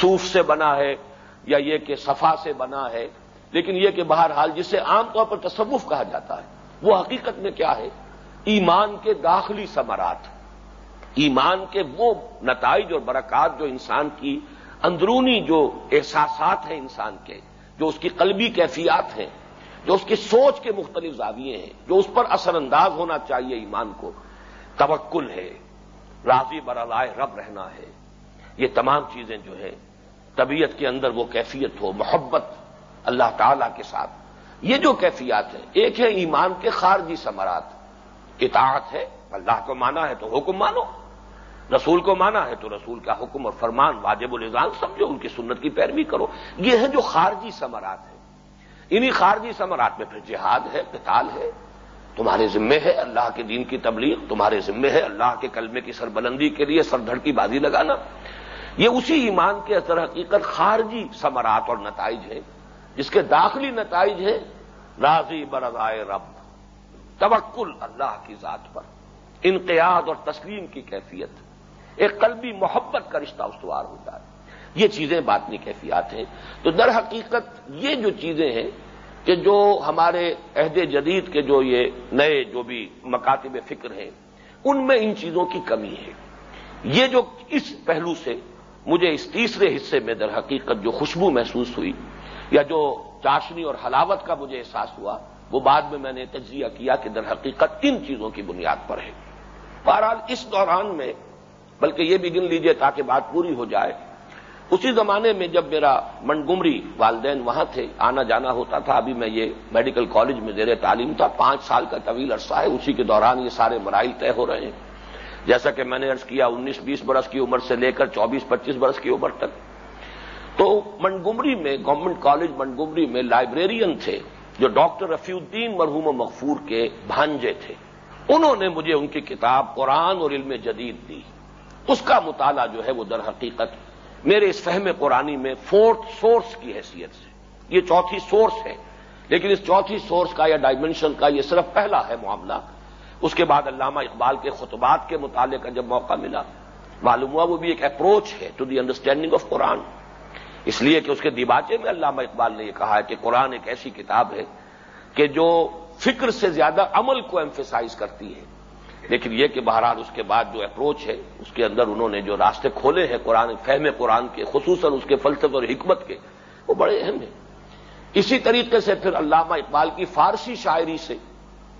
صوف سے بنا ہے یا یہ کہ صفا سے بنا ہے، لیکن یہ کہ بہرحال جسے عام طور پر تصوف کہا جاتا ہے، وہ حقیقت میں کیا ہے؟ ایمان کے داخلی ثمرات۔ ایمان کے وہ نتائج اور برکات جو انسان کی اندرونی جو احساسات ہیں انسان کے، جو اس کی قلبی کیفیات ہیں، جو اس کی سوچ کے مختلف زاویے ہیں، جو اس پر اثر انداز ہونا چاہیے ایمان کو۔ توکل ہے، راضی برالائے رب رہنا ہے۔ یہ تمام چیزیں جو ہیں، طبیعت کے اندر وہ کیفیت ہو، محبت اللہ تعالی کے ساتھ۔ یہ جو کیفیات ہیں، ایک ہے ایمان کے خارجی ثمرات۔ اطاعت ہے، اللہ کو مانا ہے تو حکم مانو۔ رسول کو مانا ہے تو رسول کا حکم اور فرمان واجب الزان سمجھو، ان کی سنت کی پیروی کرو۔ یہ ہیں جو خارجی ثمرات ہیں۔ انہی خارجی ثمرات میں پھر جہاد ہے، قتال ہے۔ تمہارے ذمے ہے اللہ کے دین کی تبلیغ، تمہارے ذمے ہے اللہ کے کلمے کی سربلندی کے لیے سر کی بازی لگانا۔ یہ اسی ایمان کے اثر حقیقت خارجی ثمرات اور نتائج ہیں۔ جس کے داخلی نتائج ہیں، راضی برضائے رب، توکل اللہ کی ذات پر۔ انقیاد اور تسلیم کی کیفیت۔ ایک قلبی محبت کا رشتہ استوار ہوتا ہے۔ یہ چیزیں باطنی کیفیات ہیں۔ تو در حقیقت یہ جو چیزیں ہیں کہ جو ہمارے عہد جدید کے جو یہ نئے جو بھی مکاتب فکر ہیں، ان میں ان چیزوں کی کمی ہے۔ یہ جو اس پہلو سے مجھے اس تیسرے حصے میں در حقیقت جو خوشبو محسوس ہوئی یا جو چاشنی اور حلاوت کا مجھے احساس ہوا، وہ بعد میں میں نے تجزیہ کیا کہ در حقیقت ان چیزوں کی بنیاد پر ہے۔ بہرحال اس دوران میں بلکہ یہ بھی گن لیجیے تاکہ بات پوری ہو جائے۔ اسی زمانے میں جب میرا منگمری والدین وہاں تھے، آنا جانا ہوتا تھا، ابھی میں یہ میڈیکل کالج میں زیر تعلیم تھا، پانچ سال کا طویل عرصہ ہے، اسی کے دوران یہ سارے مراحل طے ہو رہے ہیں۔ جیسا کہ میں نے ارض کیا، انیس بیس برس کی عمر سے لے کر چوبیس پچیس برس کی عمر تک۔ تو منگمری میں، گورنمنٹ کالج منگمری میں لائبریرین تھے، جو ڈاکٹر رفیع الدین مرحوم مغفور کے بھانجے تھے۔ انہوں نے مجھے ان کی کتاب قرآن اور علم جدید دی۔ اس کا مطالعہ جو ہے وہ در حقیقت میرے اس فہم قرآنی میں فورتھ سورس کی حیثیت سے۔ یہ چوتھی سورس ہے۔ لیکن اس چوتھی سورس کا یا ڈائمنشن کا یہ صرف پہلا ہے معاملہ۔ اس کے بعد علامہ اقبال کے خطبات کے مطالعے کا جب موقع ملا، معلوم ہوا وہ بھی ایک اپروچ ہے to the understanding of Quran اس لیے کہ اس کے دیباچے میں علامہ اقبال نے یہ کہا ہے کہ قرآن ایک ایسی کتاب ہے کہ جو فکر سے زیادہ عمل کو ایمفیسائز کرتی ہے۔ لیکن یہ کہ بہرحال اس کے بعد جو اپروچ ہے، اس کے اندر انہوں نے جو راستے کھولے ہیں قرآن، فہم قرآن کے، خصوصاً اس کے فلسفے اور حکمت کے، وہ بڑے اہم ہیں۔ اسی طریقے سے پھر علامہ اقبال کی فارسی شاعری سے،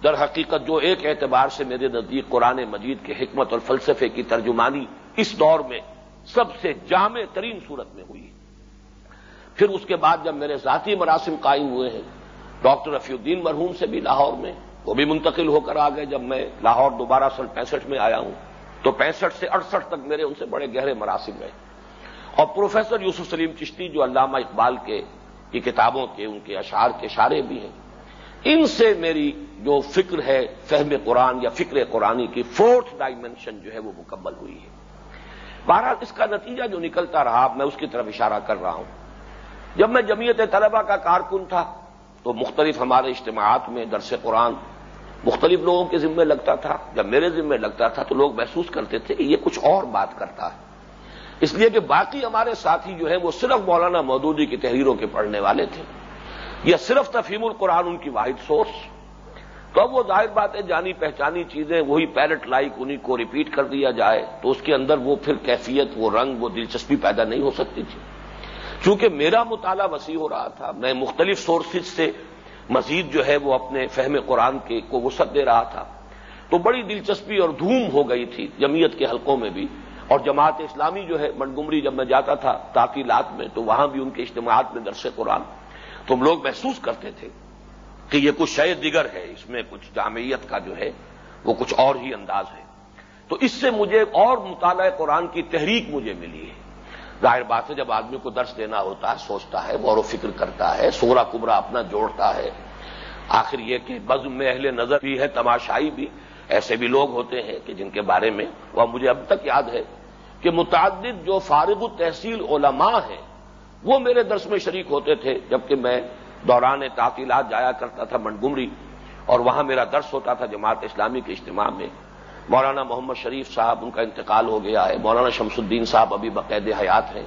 در حقیقت جو ایک اعتبار سے میرے نزدیک قرآن مجید کے حکمت اور فلسفے کی ترجمانی اس دور میں سب سے جامع ترین صورت میں ہوئی پھر اس کے بعد جب میرے ذاتی مراسم قائم ہوئے ہیں، ڈاکٹر رفیع الدین مرحوم سے بھی لاہور میں وہ بھی منتقل ہو کر آ گئے جب میں لاہور دوبارہ سن پینسٹھ میں آیا ہوں۔ تو پینسٹھ سے اڑسٹھ تک میرے ان سے بڑے گہرے مراسم رہے۔ اور پروفیسر یوسف سلیم چشتی جو علامہ اقبال کے کی کتابوں کے، ان کے اشعار کے اشارے بھی ہیں، ان سے میری جو فکر ہے، فہم قرآن یا فکر قرآنی کی فورتھ ڈائمنشن جو ہے وہ مکمل ہوئی ہے۔ بہرحال اس کا نتیجہ جو نکلتا رہا میں اس کی طرف اشارہ کر رہا ہوں۔ جب میں جمعیت طلبہ کا کارکن تھا، تو مختلف ہمارے اجتماعات میں درس قرآن مختلف لوگوں کے ذمے لگتا تھا، جب میرے ذمے لگتا تھا تو لوگ محسوس کرتے تھے کہ یہ کچھ اور بات کرتا ہے۔ اس لیے کہ باقی ہمارے ساتھی جو ہیں وہ صرف مولانا مودودی کی تحریروں کے پڑھنے والے تھے، یا صرف تفہیم القرآن ان کی واحد سورس تو اب وہ ظاہر بات ہے جانی پہچانی چیزیں، وہی پیرٹ لائک انہیں کو ریپیٹ کر دیا جائے، تو اس کے اندر وہ پھر کیفیت، وہ رنگ، وہ دلچسپی پیدا نہیں ہو سکتی تھی۔ چونکہ میرا مطالعہ وسیع ہو رہا تھا، میں مختلف سورسز سے مزید جو ہے وہ اپنے فہم قرآن کے کو وسعت دے رہا تھا۔ تو بڑی دلچسپی اور دھوم ہو گئی تھی جمعیت کے حلقوں میں بھی۔ اور جماعت اسلامی جو ہے منگمری جب میں جاتا تھا تعطیلات میں تو وہاں بھی ان کے اجتماعات میں درس قرآن۔ تو ہم لوگ محسوس کرتے تھے کہ یہ کچھ شے دیگر ہے، اس میں کچھ جامعیت کا جو ہے وہ کچھ اور ہی انداز ہے۔ تو اس سے مجھے اور مطالعہ قرآن کی تحریک مجھے ملی ہے۔ ظاہر بات ہے، جب آدمی کو درس دینا ہوتا ہے، سوچتا ہے، غور و فکر کرتا ہے سورا کبرا اپنا جوڑتا ہے۔ آخر یہ کہ بزم میں اہل نظر بھی ہے، تماشائی بھی۔ ایسے بھی لوگ ہوتے ہیں کہ جن کے بارے میں وہ مجھے اب تک یاد ہے کہ متعدد جو فارغ التحصیل علماء ہیں، وہ میرے درس میں شریک ہوتے تھے۔ جبکہ میں دوران تعطیلات جایا کرتا تھا منگمری اور وہاں میرا درس ہوتا تھا جماعت اسلامی کے اجتماع میں۔ مولانا محمد شریف صاحب، ان کا انتقال ہو گیا ہے۔ مولانا شمس الدین صاحب ابھی بقید حیات ہیں۔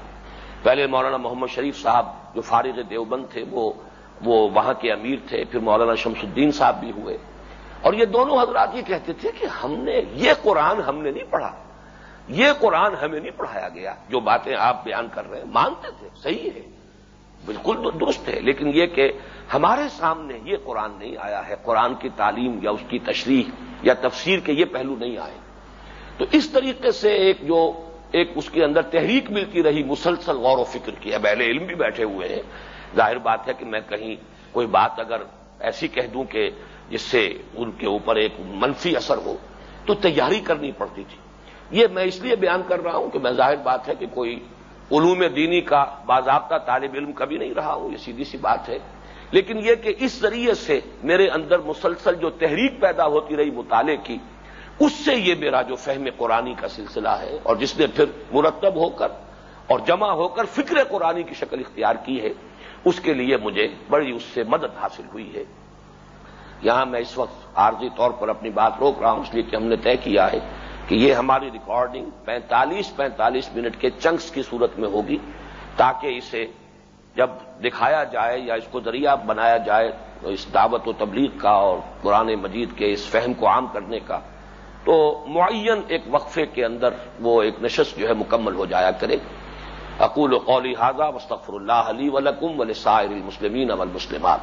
پہلے مولانا محمد شریف صاحب جو فارغ دیوبند تھے، وہ وہ وہاں کے امیر تھے، پھر مولانا شمس الدین صاحب بھی ہوئے۔ اور یہ دونوں حضرات یہ کہتے تھے کہ ہم نے، یہ قرآن ہم نے نہیں پڑھا۔ یہ قرآن ہمیں نہیں پڑھایا گیا۔ جو باتیں آپ بیان کر رہے ہیں، مانتے تھے، صحیح ہے بالکل تو درست ہے، لیکن یہ کہ ہمارے سامنے یہ قرآن نہیں آیا ہے، قرآن کی تعلیم یا اس کی تشریح یا تفسیر کے یہ پہلو نہیں آئے۔ تو اس طریقے سے ایک جو ایک اس کے اندر تحریک ملتی رہی مسلسل غور و فکر کی، اب اہل علم بھی بیٹھے ہوئے ہیں۔ ظاہر بات ہے کہ میں کہیں کوئی بات اگر ایسی کہہ دوں کہ جس سے ان کے اوپر ایک منفی اثر ہو، تو تیاری کرنی پڑتی تھی۔ یہ میں اس لیے بیان کر رہا ہوں کہ میں ظاہر بات ہے کہ کوئی علوم دینی کا باضابطہ طالب علم کبھی نہیں رہا ہوں یہ سیدھی سی بات ہے۔ لیکن یہ کہ اس ذریعے سے میرے اندر مسلسل جو تحریک پیدا ہوتی رہی مطالعے کی، اس سے یہ میرا جو فہم قرآنی کا سلسلہ ہے، اور جس نے پھر مرتب ہو کر اور جمع ہو کر فکر قرآنی کی شکل اختیار کی ہے، اس کے لیے مجھے بڑی اس سے مدد حاصل ہوئی ہے۔ یہاں میں اس وقت عارضی طور پر اپنی بات روک رہا ہوں، اس لیے کہ ہم نے طے کیا ہے کہ یہ ہماری ریکارڈنگ پینتالیس پینتالیس منٹ کے چنکس کی صورت میں ہوگی تاکہ اسے جب دکھایا جائے یا اس کو ذریعہ بنایا جائے اس دعوت و تبلیغ کا اور قرآن مجید کے اس فہم کو عام کرنے کا، تو معین ایک وقفے کے اندر وہ ایک نشست جو ہے مکمل ہو جایا کرے۔ اقول و قولی حاضہ وصطفر اللہ علی ولکم ولسائر المسلمین والمسلمات۔